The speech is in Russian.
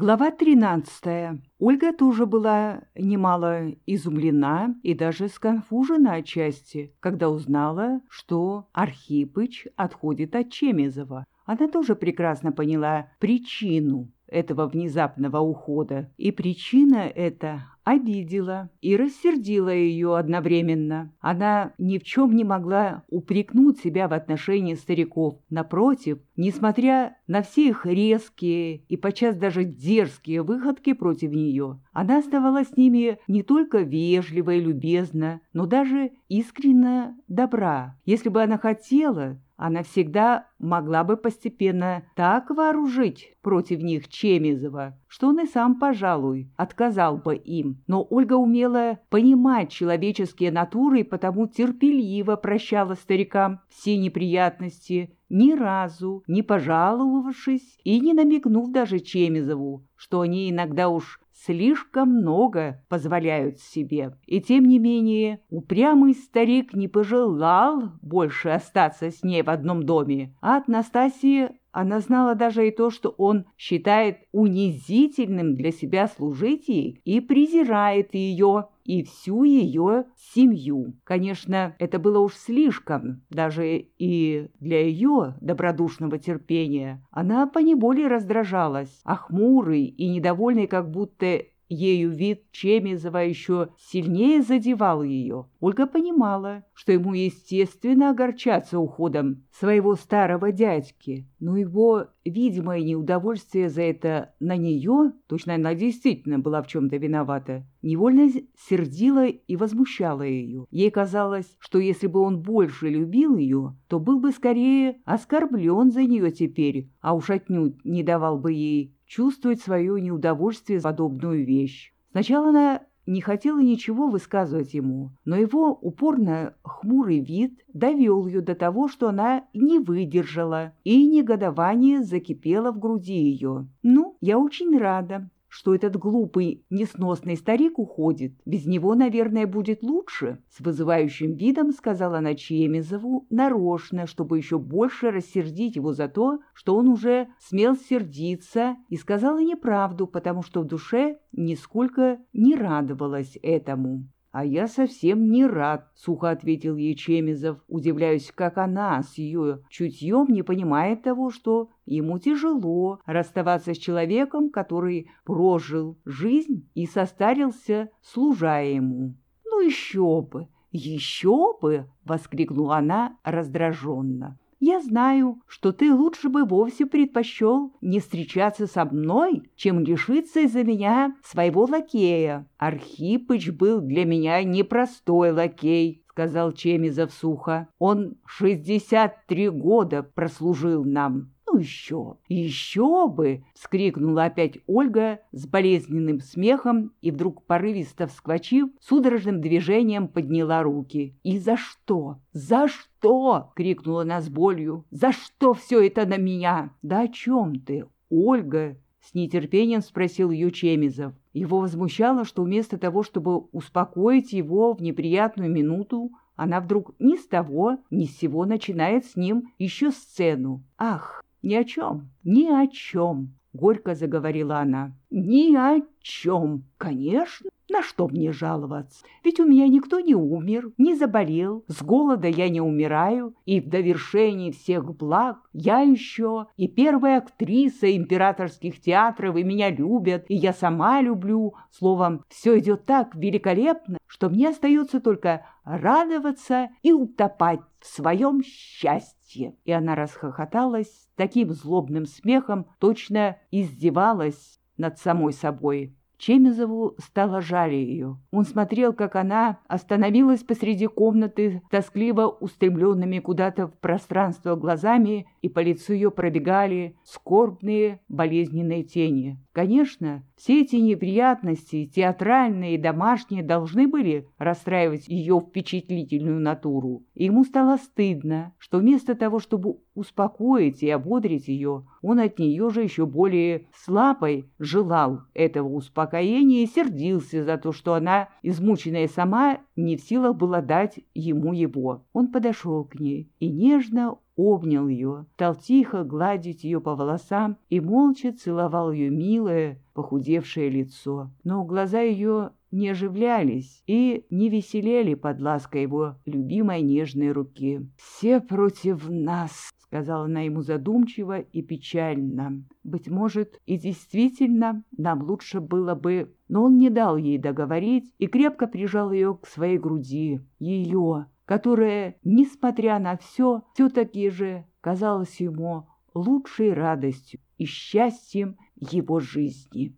Глава 13. Ольга тоже была немало изумлена и даже сконфужена отчасти, когда узнала, что Архипыч отходит от Чемезова. Она тоже прекрасно поняла причину этого внезапного ухода, и причина эта обидела и рассердила ее одновременно. Она ни в чем не могла упрекнуть себя в отношении стариков. Напротив, несмотря на все их резкие и подчас даже дерзкие выходки против нее, она оставалась с ними не только вежлива и любезна, но даже искренне добра. Если бы она хотела, она всегда могла бы постепенно так вооружить против них Чемизова, что он и сам, пожалуй, отказал бы им. Но Ольга умела понимать человеческие натуры и потому терпеливо прощала старикам все неприятности, ни разу не пожаловавшись и не намекнув даже Чемизову, что они иногда уж слишком много позволяют себе. И тем не менее упрямый старик не пожелал больше остаться с ней в одном доме, а от Настасии она знала даже и то, что он считает унизительным для себя служить ей и презирает ее и всю ее семью. Конечно, это было уж слишком, даже и для ее добродушного терпения. Она поневоле раздражалась, а хмурый и недовольный как будто Ею вид Чемизова еще сильнее задевал ее. Ольга понимала, что ему естественно огорчаться уходом своего старого дядьки, но его видимое неудовольствие за это на нее, точно она действительно была в чем-то виновата, невольно сердило и возмущало ее. Ей казалось, что если бы он больше любил ее, то был бы скорее оскорблен за нее теперь, а уж отнюдь не давал бы ей чувствовать свое неудовольствие за подобную вещь. Сначала она не хотела ничего высказывать ему, но его упорно хмурый вид довел ее до того, что она не выдержала, и негодование закипело в груди ее. «Ну, я очень рада, что этот глупый, несносный старик уходит. Без него, наверное, будет лучше, — с вызывающим видом сказала она Чемизову нарочно, чтобы еще больше рассердить его за то, что он уже смел сердиться, и сказала неправду, потому что в душе нисколько не радовалась этому. «А я совсем не рад», — сухо ответил ей Чемизов, удивляясь, как она с ее чутьем не понимает того, что ему тяжело расставаться с человеком, который прожил жизнь и состарился, служа ему. «Ну еще бы! Еще бы!» — воскликнула она раздраженно. Я знаю, что ты лучше бы вовсе предпочел не встречаться со мной, чем лишиться из-за меня своего лакея. Архипыч был для меня непростой лакей, — сказал Чемизов сухо. Он шестьдесят три года прослужил нам. «Ну еще, еще бы!» — вскрикнула опять Ольга с болезненным смехом и вдруг порывисто вскочив, судорожным движением подняла руки. «И за что? За что?» — крикнула она с болью. «За что все это на меня?» «Да о чем ты, Ольга?» — с нетерпением спросил ее Чемизов. Его возмущало, что вместо того, чтобы успокоить его в неприятную минуту, она вдруг ни с того, ни с сего начинает с ним еще сцену. «Ах, «Ни о чем, ни о чем», — горько заговорила она. «Ни о чем, конечно. На что мне жаловаться? Ведь у меня никто не умер, не заболел, с голода я не умираю, и в довершении всех благ я еще и первая актриса императорских театров, и меня любят, и я сама люблю. Словом, все идет так великолепно, что мне остается только радоваться и утопать в своем счастье. И она расхохоталась таким злобным смехом, точно издевалась над самой собой. Чемизову стало жаль ее. Он смотрел, как она остановилась посреди комнаты, тоскливо устремленными куда-то в пространство глазами, и по лицу ее пробегали скорбные болезненные тени. Конечно, все эти неприятности, театральные и домашние, должны были расстраивать ее впечатлительную натуру. И ему стало стыдно, что вместо того, чтобы успокоить и ободрить ее, он от нее же еще более слабой желал этого успокоения и сердился за то, что она, измученная сама, не в силах была дать ему его. Он подошел к ней и нежно обнял ее, стал тихо гладить ее по волосам и молча целовал ее милое, похудевшее лицо. Но глаза ее не оживлялись и не веселели под лаской его любимой нежной руки. «Все против нас», — сказала она ему задумчиво и печально. «Быть может, и действительно нам лучше было бы...» Но он не дал ей договорить и крепко прижал ее к своей груди. Ее, которая, несмотря на все, все-таки же казалась ему лучшей радостью и счастьем его жизни.